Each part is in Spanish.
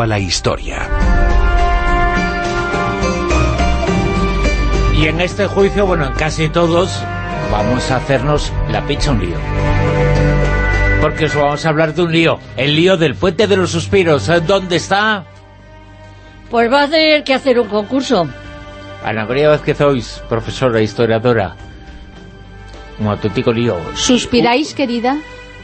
a la historia. Y en este juicio, bueno, en casi todos, vamos a hacernos la picha un lío. Porque os vamos a hablar de un lío, el lío del Puente de los Suspiros. ¿Dónde está? Pues va a tener que hacer un concurso. Ana María Vázquez Ois, profesora, historiadora. Un auténtico lío. ¿Suspiráis, querida?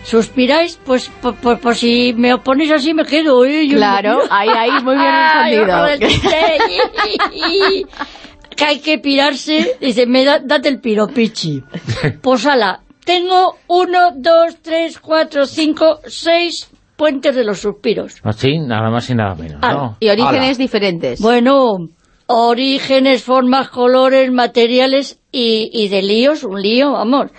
¿Suspiráis? Pues, pues, pues, pues si me oponéis así me quedo. ¿eh? Yo Claro, ahí, ahí, muy bien respondido. que hay que pirarse. Dice, me da, date el piro, pichi. Pues ala, tengo uno, dos, tres, cuatro, cinco, seis puentes de los suspiros. Así, nada más y nada menos, Ah, ¿no? Y orígenes Ala. diferentes. Bueno, orígenes, formas, colores, materiales y, y de líos, un lío, vamos.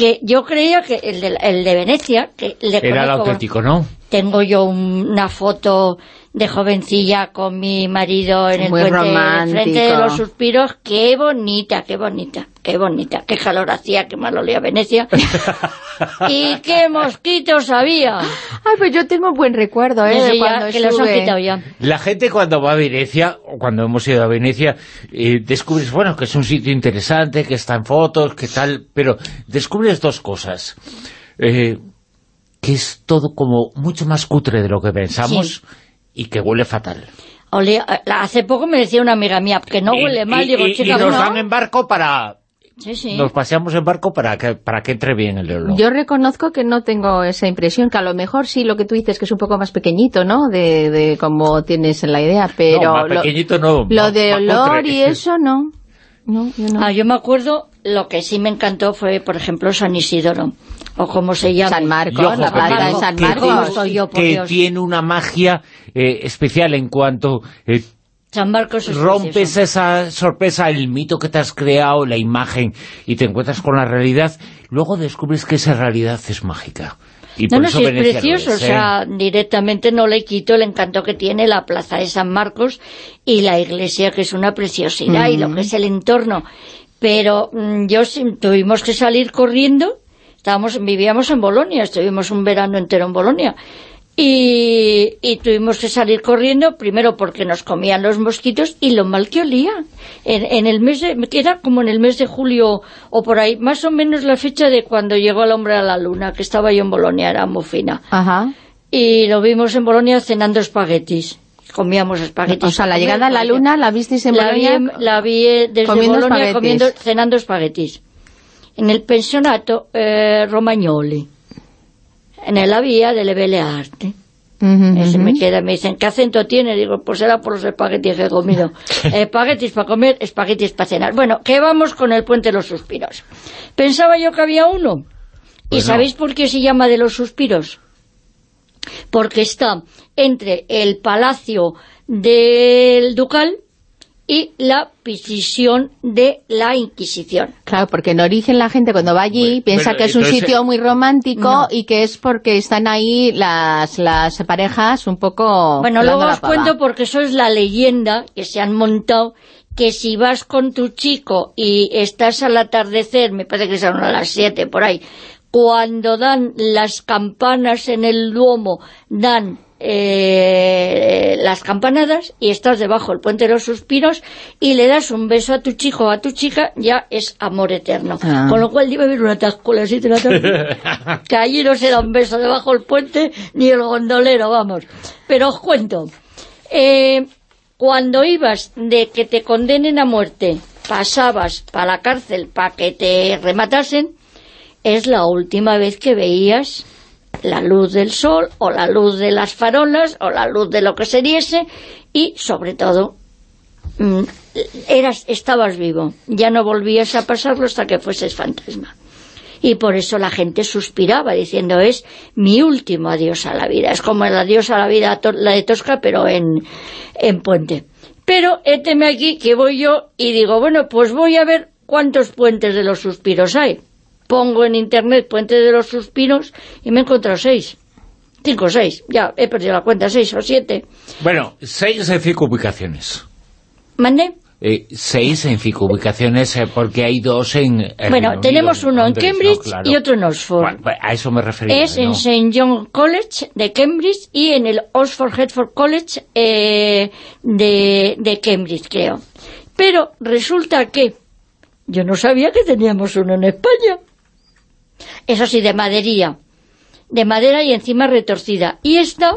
Que yo creía que el de, el de Venecia, que le Era el auténtico, ¿no? Tengo yo un- una foto de jovencilla con mi marido en el Muy puente romántico. frente de los suspiros. Qué bonita, qué bonita, qué bonita. Qué calor hacía, qué mal olía Venecia. y qué mosquitos había. Ay, pues yo tengo un buen recuerdo, ¿eh? Sí, de ya, cuando que los han estuve. quitado ya. La gente cuando va a Venecia, o cuando hemos ido a Venecia, eh, descubres, bueno, que es un sitio interesante, que está en fotos, que tal, pero descubres dos cosas. Eh, que es todo como mucho más cutre de lo que pensamos y que huele fatal. Olía- hace poco me decía una amiga mía que no Y- huele mal. y, Digo, y- y chica, nos ¿no? dan en barco para... Sí, sí. Nos paseamos en barco para que, para que entre bien el olor. Yo reconozco que no tengo esa impresión, que a lo mejor sí lo que tú dices que es un poco más pequeñito, ¿no? De, de como tienes en la idea, pero no, más lo, pequeñito no. lo más- de olor y eso no. No, yo no. Ah, yo me acuerdo, lo que sí me encantó fue, por ejemplo, San Isidoro, o como se llama. San Marcos, ojo, la que plaza de San Marcos. yo, que Dios. tiene una magia eh, especial en cuanto eh, San Marcos es rompes precioso. esa sorpresa, el mito que te has creado, la imagen, y te encuentras con la realidad, luego descubres que esa realidad es mágica. Y No, por no, eso sí es Venecia precioso, es, o sea, directamente no le quito el encanto que tiene la plaza de San Marcos y la iglesia, que es una preciosidad, y lo que es el entorno. Pero mm, yo sí- tuvimos que salir corriendo, estábamos vivíamos en Bolonia, estuvimos un verano entero en Bolonia, y, y tuvimos que salir corriendo, primero porque nos comían los mosquitos y lo mal que olía. En, en el mes de, era como en el mes de julio o por ahí, más o menos la fecha de cuando llegó el hombre a la luna, que estaba yo en Bolonia, era muy fina. Ajá. Y lo vimos en Bolonia cenando espaguetis. Comíamos espaguetis. O sea, la llegada a la luna la visteis en la Bolonia la vi eh, desde comiendo Bolonia espaguetis. comiendo, cenando espaguetis. En el pensionato eh, Romagnoli. En la vía delle Belle Arte. Ujú, Ese ujú. me queda, me dicen, ¿qué acento tiene? Digo, pues era por los espaguetis que he comido. espaguetis para comer, espaguetis para cenar. Bueno, que vamos con el Puente de los Suspiros. Pensaba yo que había uno. ¿Y Pues no. sabéis por qué se llama de los suspiros? Porque está entre el palacio del ducal y la prisión de la Inquisición. Claro, porque en origen la gente cuando va allí Bueno, piensa que es un sitio muy romántico No. y que es porque están ahí las, las parejas un poco... Bueno, luego os cuento porque eso es la leyenda que se han montado que si vas con tu chico y estás al atardecer, me parece que son a las 7 por ahí, cuando dan las campanas en el Duomo, dan eh, las campanadas y estás debajo del puente de los suspiros y le das un beso a tu chico o a tu chica, ya es amor eterno. Ah. Con lo cual debe haber una tasco a las 7 de la tarde, que allí no se da un beso debajo del puente ni el gondolero, vamos. Pero os cuento, eh, cuando ibas de que te condenen a muerte, pasabas para la cárcel para que te rematasen, es la última vez que veías la luz del sol o la luz de las farolas o la luz de lo que se diese y sobre todo mm, eras, estabas vivo. Ya no volvías a pasarlo hasta que fueses fantasma. Y por eso la gente suspiraba diciendo es mi último adiós a la vida es como el adiós a la vida la de Tosca pero en, en puente. Pero éteme aquí que voy yo y digo bueno pues voy a ver cuántos puentes de los suspiros hay pongo en internet puente de los suspiros y me he encontrado seis cinco o seis ya he perdido la cuenta seis o siete Bueno, seis de cinco ubicaciones. ¿mandé? eh, seis en cinco ubicaciones, eh, porque hay dos en el Bueno, Reino tenemos Unido, uno en. Cambridge Claro. y otro en Oxford. Bueno, pues a eso me refería. es en. St. John College de Cambridge y en el Oxford Hertford College eh, de, de Cambridge, creo. Pero resulta que yo no sabía que teníamos uno en España. Eso sí, de madería. De madera y encima retorcida. Y esta,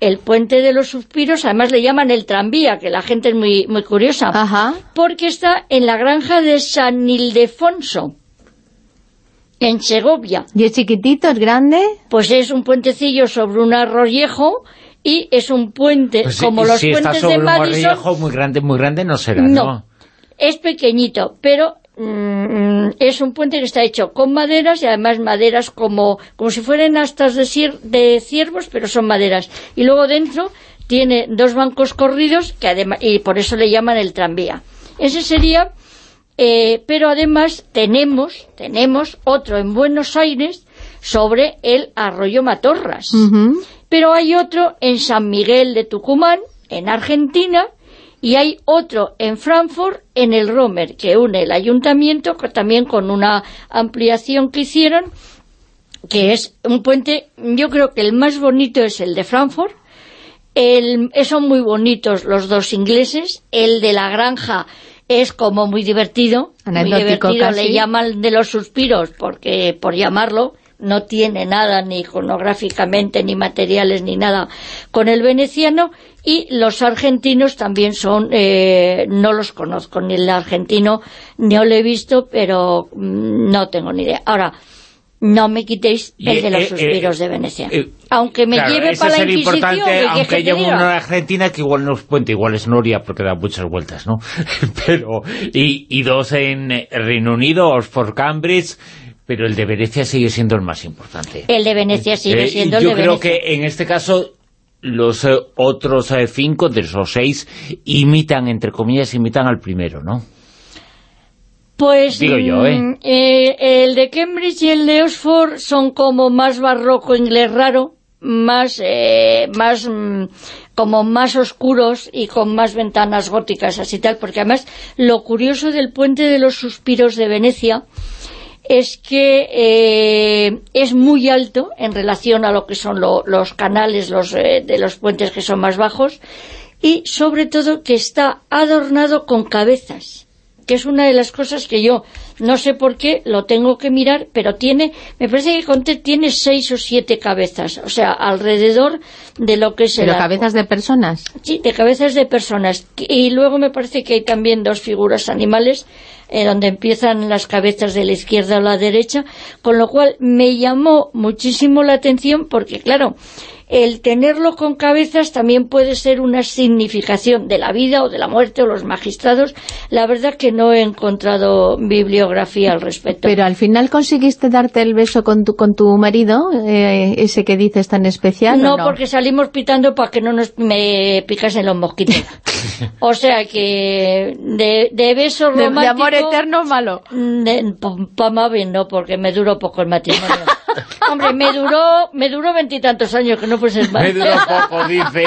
el puente de los suspiros, además le llaman el tranvía, que la gente es muy, muy curiosa Ajá. porque está en la granja de San Ildefonso, en Segovia. ¿Y es chiquitito, es grande? Pues es un puentecillo sobre un arroyejo y es un puente Pues como si, los si está puentes sobre de un Madison. arriejo muy grande, muy grande no será, ¿no? No. Es pequeñito, pero es un puente que está hecho con maderas y además maderas como, como si fueran astas de, cier- de ciervos, pero son maderas. Y luego dentro tiene dos bancos corridos que además, y por eso le llaman el tranvía. Ese sería, eh, pero además tenemos, tenemos otro en Buenos Aires sobre el arroyo Matorras. Pero hay otro en San Miguel de Tucumán, en Argentina, y hay otro en Frankfurt, en el Romer, que une el ayuntamiento también con una ampliación que hicieron, que es un puente, yo creo que el más bonito es el de Frankfurt, el, eh, son muy bonitos los dos ingleses, el de la granja es como muy divertido, muy divertido, casi. le llaman de los suspiros, porque por llamarlo, no tiene nada ni iconográficamente, ni materiales, ni nada. Con el veneciano, y los argentinos también son, eh, no los conozco, ni el argentino no lo he visto, pero mm, no tengo ni idea. Ahora, no me quitéis el de los eh, suspiros eh, de Venecia. eh, aunque me Claro, lleve para la Inquisición, importante, ¿qué quieres aunque lleve diga? uno a Argentina, que igual no es puente, igual es Noria, porque da muchas vueltas, ¿no? pero y, y dos en Reino Unido, Oxford, Cambridge, pero el de Venecia sigue siendo el más importante. El de Venecia sigue Eh, siendo el yo de creo Venecia. que en este caso los eh, otros eh, cinco de esos seis imitan, entre comillas, imitan al primero, ¿no? Pues Digo yo, ¿eh? mm, eh, el de Cambridge y el de Oxford son como más barroco inglés raro, más, eh, más mm, como más oscuros y con más ventanas góticas así tal, porque además lo curioso del puente de los suspiros de Venecia es que eh, es muy alto en relación a lo que son lo- los canales los, eh, de los puentes que son más bajos y sobre todo que está adornado con cabezas que es una de las cosas que yo no sé por qué, lo tengo que mirar, pero tiene, me parece que conté, tiene seis o siete cabezas, o sea, alrededor de lo que es Pero cabezas de personas. Sí, de cabezas de personas. Y luego me parece que hay también dos figuras animales, eh, donde empiezan las cabezas de la izquierda o la derecha, con lo cual me llamó muchísimo la atención porque, claro, el tenerlo con cabezas también puede ser una significación de la vida o de la muerte o los magistrados. La verdad que no he encontrado bibliografía al respecto. Pero al final conseguiste darte el beso con tu, con tu marido, eh, ese que dices tan especial, ¿o No, no? porque salimos pitando para que no nos me picasen los mosquitos. o sea que de, de beso de, de romántico... amor eterno malo. Más bien no, porque me duró poco el matrimonio. Hombre, me duró me duró veintitantos años, que no fuese más. Me duró poco, dice.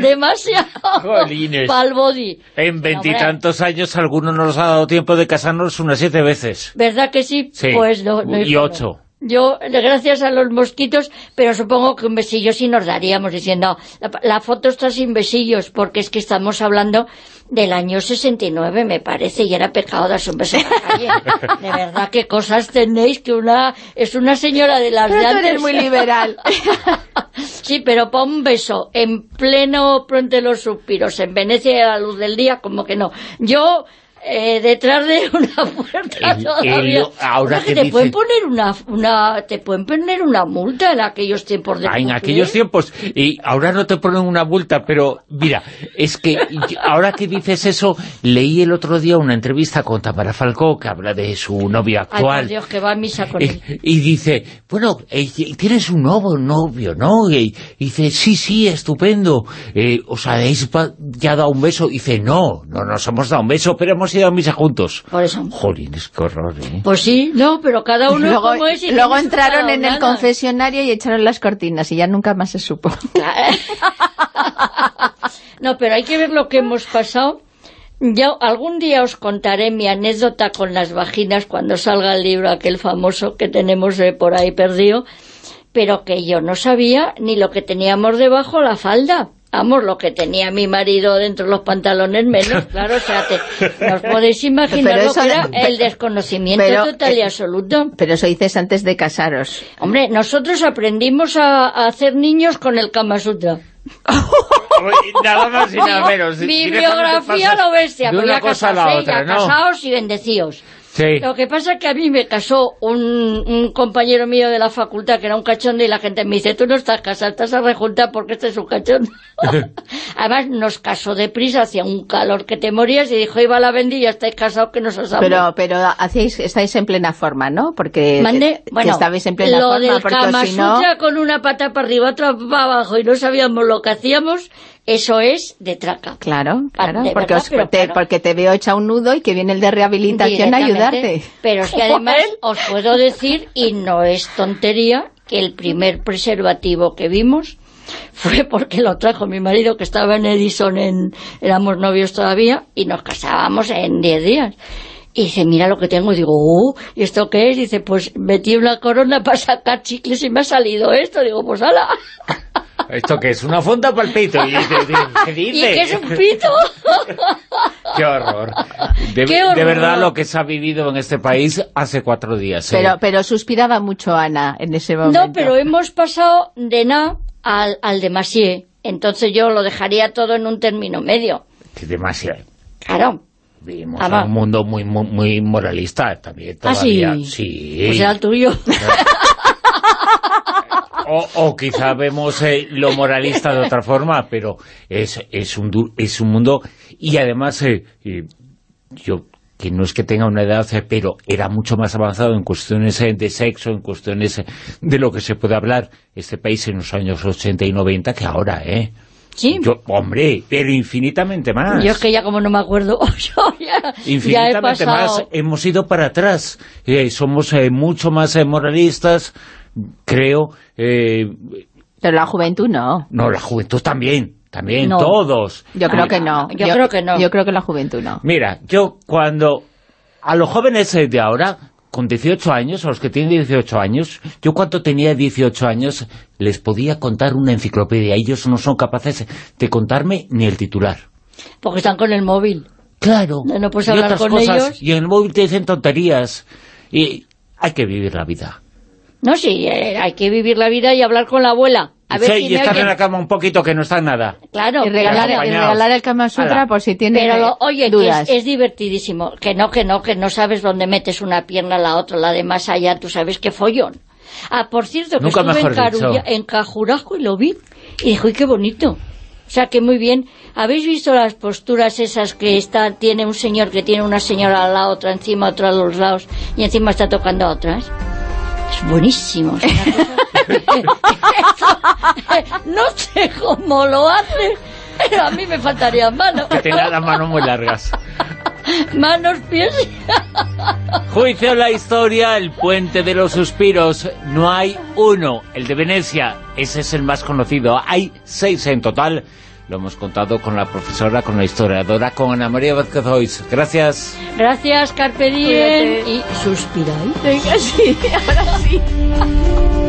Demasiado. Jolines. Pa'l body. En veintitantos años alguno nos ha dado tiempo de casarnos unas siete veces. ¿Verdad que sí? Sí. Pues no, no, Y ocho. Yo, gracias a los mosquitos, pero supongo que un besillo sí nos daríamos diciendo, la, la foto está sin besillos, porque es que estamos hablando del año 69, me parece, y era pecado darse un beso en la calle. De verdad, qué cosas tenéis, que una es una señora de las Pero de tú antes. eres muy liberal. sí, pero para un beso en pleno Puente de los Suspiros, en Venecia y a la luz del día, como que no. Yo... eh, detrás de una puerta El- todavía. el- ahora que te dice- pueden poner una, una te pueden poner una multa en aquellos tiempos de Ah, en aquellos tiempos, y ahora no te ponen una multa, pero mira, es que ahora que dices eso, leí el otro día una entrevista con Tamara Falcó, que habla de su novio Ay, actual, Dios, que va a misa con él. Eh, y dice, bueno, eh, tienes un nuevo novio, ¿no? Y, dice, sí, sí, estupendo. Eh, ¿Os habéis ya dado un beso? Y dice, no, no nos hemos dado un beso, pero hemos ido a misa juntos. Por eso. Jolines, qué horror, ¿eh? Pues sí, no, pero cada uno luego como es y luego entraron en el confesionario y echaron las cortinas y ya nunca más se supo. no, pero hay que ver lo que hemos pasado yo algún día os contaré mi anécdota con las vaginas cuando salga el libro aquel famoso que tenemos eh, por ahí perdido, pero que yo no sabía ni lo que teníamos debajo la falda. Vamos, lo que tenía mi marido dentro de los pantalones menos, claro, o sea, te, no os podéis imaginar Pero lo eso que era el desconocimiento pero, total y eh, absoluto. Pero eso dices antes de casaros. Hombre, nosotros aprendimos a, a hacer niños con el Kama Sutra. nada más y nada menos. Mi biografía lo bestia, una ya cosa a la otra, ya ¿no? casados y bendecidos. Sí. Lo que pasa es que a mí me casó un, un compañero mío de la facultad que era un cachondo y la gente me dice, tú no estás casada, estás a rejuntar porque este es un cachondo. Además nos casó deprisa, hacía un calor que te morías y dijo, iba la bendi y ya estáis casados que nos asamos. Pero, pero hacéis, estáis en plena forma, ¿no? Porque Mande, que bueno, estabais en plena lo forma, del porque Kama si no... Con una pata para arriba, otra para abajo y no sabíamos lo que hacíamos, eso es de traca. Claro, claro, Ah, de porque, verdad, os- pero te, claro. porque te veo hecha un nudo y que viene el de rehabilitación a ayudarte. Pero es que además os puedo decir, y no es tontería, que el primer preservativo que vimos fue porque lo trajo mi marido que estaba en Edison, en, éramos novios todavía, y nos casábamos en 10 días. Y dice, mira lo que tengo. Y digo, oh, ¿y esto qué es? Dice, pues metí una corona para sacar chicles y me ha salido esto. Digo, pues ala. ¿Esto qué es? ¿Una funda para el pito? ¿Y, ¿Qué ¿Y dice? qué es un pito? ¡Qué horror! De, ¡Qué de horror! verdad lo que se ha vivido en este país hace cuatro días. ¿eh? Pero, pero suspiraba mucho Ana en ese momento. No, pero hemos pasado de na al, al demasié. Entonces yo lo dejaría todo en un término medio. Que demasiado. Claro. Vivimos Ah, en un mundo muy, muy, muy moralista también Ah, sí. todavía. sí. Pues era el tuyo. O, o quizá vemos eh, lo moralista de otra forma, pero es, es, un, du- es un mundo... Y además, eh, yo que no es que tenga una edad, eh, pero era mucho más avanzado en cuestiones eh, de sexo, en cuestiones de lo que se puede hablar este país en los años 80 y 90 que ahora, ¿eh? Sí. Yo, hombre, pero infinitamente más. Yo es que ya como no me acuerdo, yo ya, ya he infinitamente más hemos ido para atrás Eh, somos eh, mucho más eh, moralistas creo eh, Pero la juventud no. no la juventud también también No. todos Yo creo Ah, que no. yo creo que no. Yo creo que la juventud no. mira yo cuando a los jóvenes de ahora con 18 años, a los que tienen 18 años, yo cuando tenía 18 años les podía contar una enciclopedia. Ellos no son capaces de contarme ni el titular. Porque están con el móvil. Claro. No, puedes y hablar otras con cosas. ellos. Y en el móvil te dicen tonterías. Y hay que vivir la vida. No, sí, eh, hay que vivir la vida y hablar con la abuela. A ver Sí, si y estar oyen. en la cama un poquito que no está en nada. Claro, Y regalar, y regalar el Kama Sutra Ala. por si tiene Pero, lo- oye, que es, es divertidísimo. Que no, que no, que no sabes dónde metes una pierna a la otra, la de más allá, tú sabes qué follón. Ah, por cierto, que Nunca estuve Carulla- en Cajurajo y lo vi. Y dije, uy, qué bonito. O sea, que muy bien. ¿Habéis visto las posturas esas que está, tiene un señor que tiene una señora a la otra encima, otra a los lados, y encima está tocando a otras? Es buenísimo. es no sé cómo lo hace, pero a mí me faltarían manos. Que tenga las manos muy largas. Manos, pies. Juicio la historia, el puente de los suspiros. No hay uno, el de Venecia. Ese es el más conocido. Hay seis en total. Lo hemos contado con la profesora, con la historiadora, con Ana María Vázquez Hoyos. Gracias. Gracias, Carpe Diem. Cuídate. Y suspiráis. Venga, sí, ahora sí.